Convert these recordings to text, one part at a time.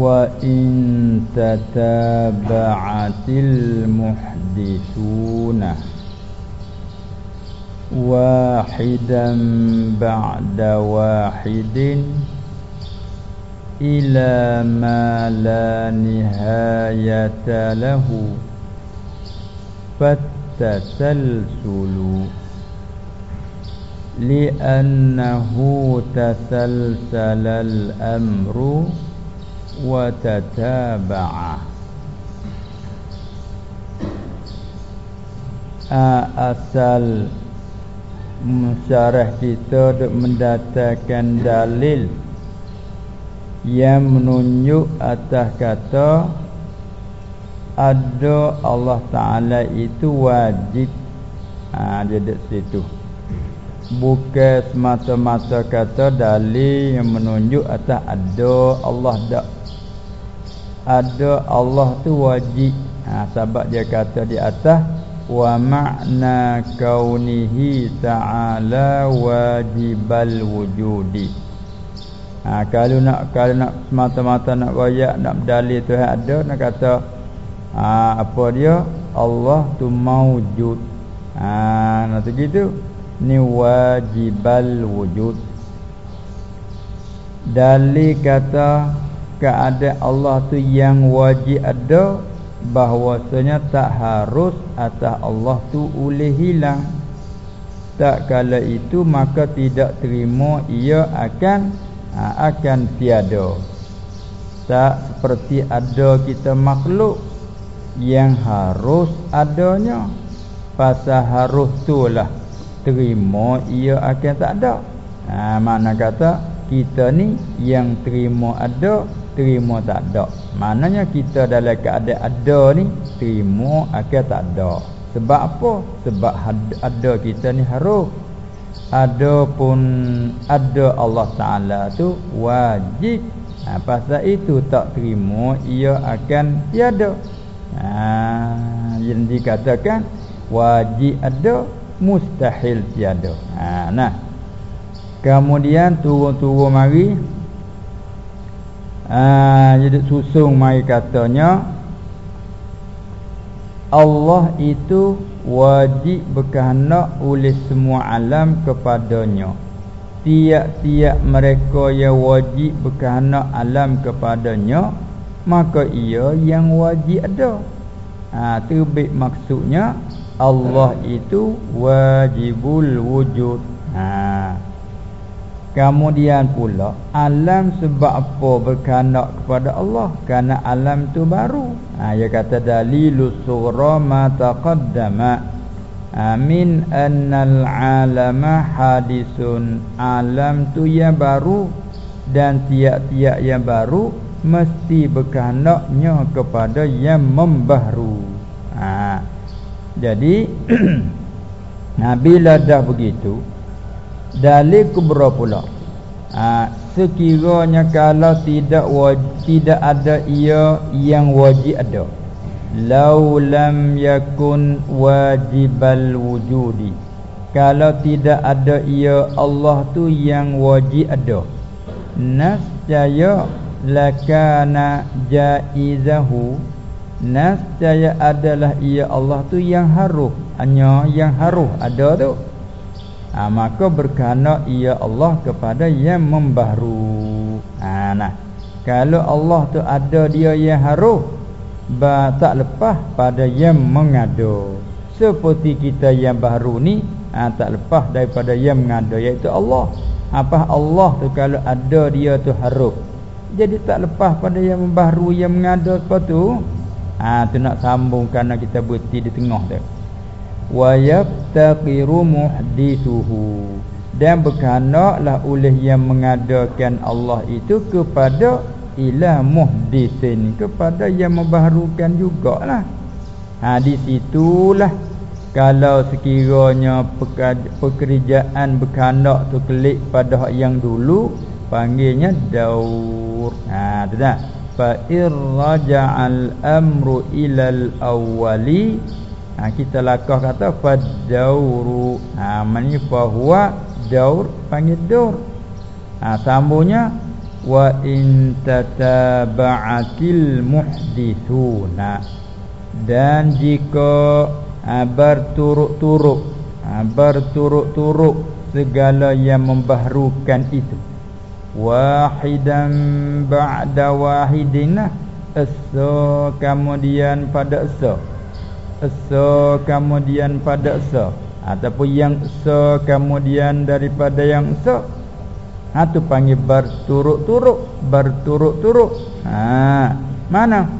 وإن تتابعت المحدثون واحدا بعد واحد إلى ما لا نهاية له فالتسلسل لأنه تسلسل الأمر وتتابع asal musyarah kita untuk mendatangkan dalil yang menunjuk atas kata ada Allah Ta'ala itu wajib ha, dia duduk situ bukan semata-mata kata dalil yang menunjuk atas ada Allah tak ada Allah tu wajib. Ha, sebab dia kata di atas wa ma'na kaunihi ta'ala wajibal wujudi. Ha, kalau nak kalau nak semata-mata nak royak nak dalil tu ada nak kata ha, apa dia? Allah tu maujud. Ha, nak begitu ni wajibal wujud. Dalil kata keadaan Allah tu yang wajib ada bahwasanya tak harus atas Allah tu boleh hilang. Tak kala itu maka tidak terima ia akan ha, akan tiada. Tak seperti ada kita makhluk yang harus adanya. Pasal harus tu lah terima ia akan tak ada. Ha, mana kata kita ni yang terima ada terima tak ada. Maknanya kita dalam keadaan ada ni terima akan tak ada. Sebab apa? Sebab ada kita ni harus. Ada pun ada Allah Taala tu wajib. Ha, pasal itu tak terima ia akan tiada. Ha, yang dikatakan wajib ada mustahil tiada. Ha nah. Kemudian turun-turun mari jadi susung mari katanya Allah itu wajib berkehendak oleh semua alam kepadanya. Tiap-tiap mereka yang wajib berkehendak alam kepadanya, maka ia yang wajib ada. Ha, terbit maksudnya Allah itu wajibul wujud. Ha. Kemudian pula alam sebab apa berkehendak kepada Allah? Karena alam tu baru. Ha dia kata dalilus sura ma taqaddama. Amin annal alama hadisun. Alam tu yang baru dan tiap-tiap yang baru mesti berkehendaknya kepada yang membaharu. Ha. Jadi Nah bila dah begitu Dalil kubra pula. Ha, Sekiranya kalau tidak tidak ada ia yang wajib ada. Lau lam yakun wajibal wujudi. Kalau tidak ada ia Allah tu yang wajib ada. Nasjaya lakana jaizahu. Nascaya adalah ia Allah tu yang haruh. Hanya yang haruh ada tu ha, Maka berkana ia Allah kepada yang membaharu ha, nah. Kalau Allah tu ada dia yang haruh ba, Tak lepas pada yang mengadu Seperti kita yang baru ni ha, Tak lepas daripada yang mengadu Iaitu Allah Apa Allah tu kalau ada dia tu haruh Jadi tak lepas pada yang membaharu Yang mengadu seperti tu Ha tu nak sambung kerana kita berhenti di tengah dia. Wa yaftaqiru muhdithuhu. Dan berkenaklah oleh yang mengadakan Allah itu kepada ilah muhdisin kepada yang membaharukan jugalah. Ha di situlah kalau sekiranya pekerjaan berkenak tu klik pada yang dulu panggilnya daur. Ha tu dah fa irja'al amru ilal awwali ha, kita lakah kata fa dauru ha maknanya fa huwa daur panggil daur. Ha sambungnya wa in tataba'atil muhdithuna. Dan jika ha, berturut-turut ha, berturut-turut segala yang membaharukan itu. Wahidan ba'da wahidina asa kemudian pada asa asa kemudian pada asa ataupun yang asa kemudian daripada yang asa ha tu panggil berturut-turut berturut-turut ha mana?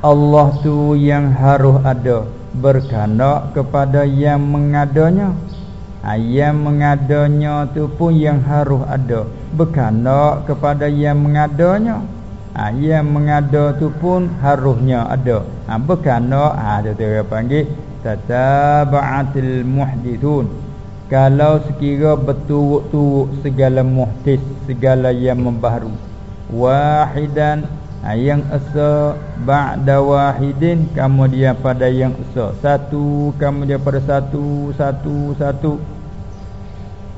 Allah tu yang harus ada berkehendak kepada yang mengadanya. Ayam mengadanya tu pun yang harus ada Berkandak kepada yang mengadanya Ayam mengada tu pun harusnya ada. Ha, Berkandak ha, dia panggil Tataba'atil muhdithun. Kalau sekira berturut-turut segala muhdith Segala yang membaharu. Wahidan ha, Yang asa Ba'da wahidin Kemudian pada yang asa Satu Kemudian pada satu Satu Satu.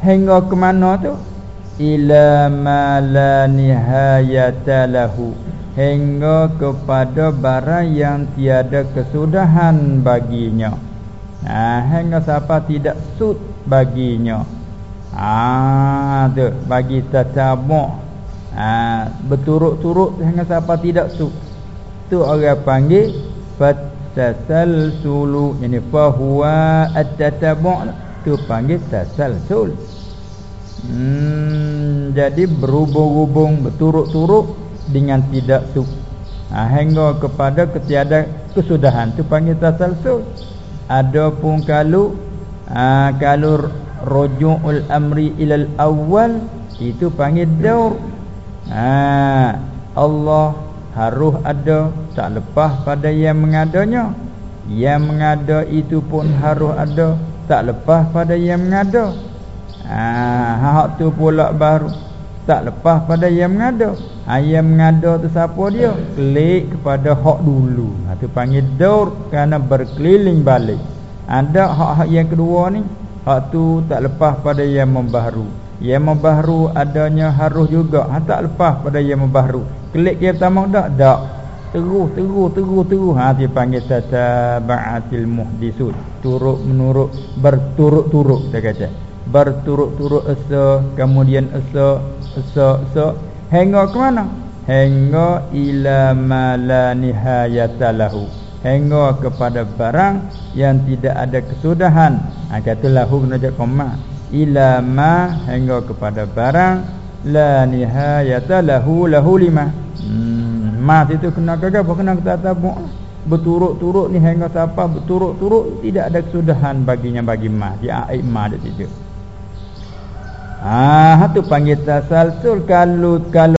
Hingga ke mana tu ila ma la nihayata lahu. Hingga kepada barang yang tiada kesudahan baginya. Nah hingga siapa tidak sud baginya. Ah tu bagi tatamu ah berturut-turut hingga siapa tidak sud. Tu orang panggil fatasalsulu yani fa huwa at-tatamu tu panggil tasalsul Hmm, jadi berhubung-hubung berturut-turut dengan tidak su. Ha, hingga kepada ketiada kesudahan tu panggil tasalsul. Adapun kalau ha, kalau ruju'ul amri ilal awal itu panggil daur. Ha, Allah harus ada tak lepas pada yang mengadanya. Yang mengada itu pun harus ada tak lepas pada yang mengada. Ah, ha, hak tu pula baru tak lepas pada yang mengada. Yang mengada tu siapa dia? Klik kepada hak dulu. Ha, tu panggil daur kerana berkeliling balik. Ada hak-hak yang kedua ni, hak tu tak lepas pada yang membaharu. Yang membaharu adanya harus juga. Ha, tak lepas pada yang membaharu. Klik yang pertama tak? Tak. Terus, terus, terus, terus. Ha, dia panggil tataba'atil muhdisud. Turut menurut, berturut-turut, saya kata berturut-turut asa kemudian asa asa asa hingga ke mana? Hingga ila ma la nihayata lahu. Hingga kepada barang yang tidak ada kesudahan. Ha, kata lahu kena jadi koma ila ma hingga kepada barang la nihayata lahu lima. Hmm, ma itu kena kagak apa kena kata tabuk berturut-turut ni hingga siapa? Berturut-turut tidak ada kesudahan baginya bagi ma. Dia aib ma di situ Ah, tu panggil tasalsul kalau kalau